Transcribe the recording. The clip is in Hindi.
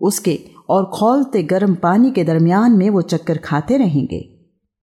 उसके और खोलते गर्म पानी के दरमियान में वो चक्कर खाते रहेंगे।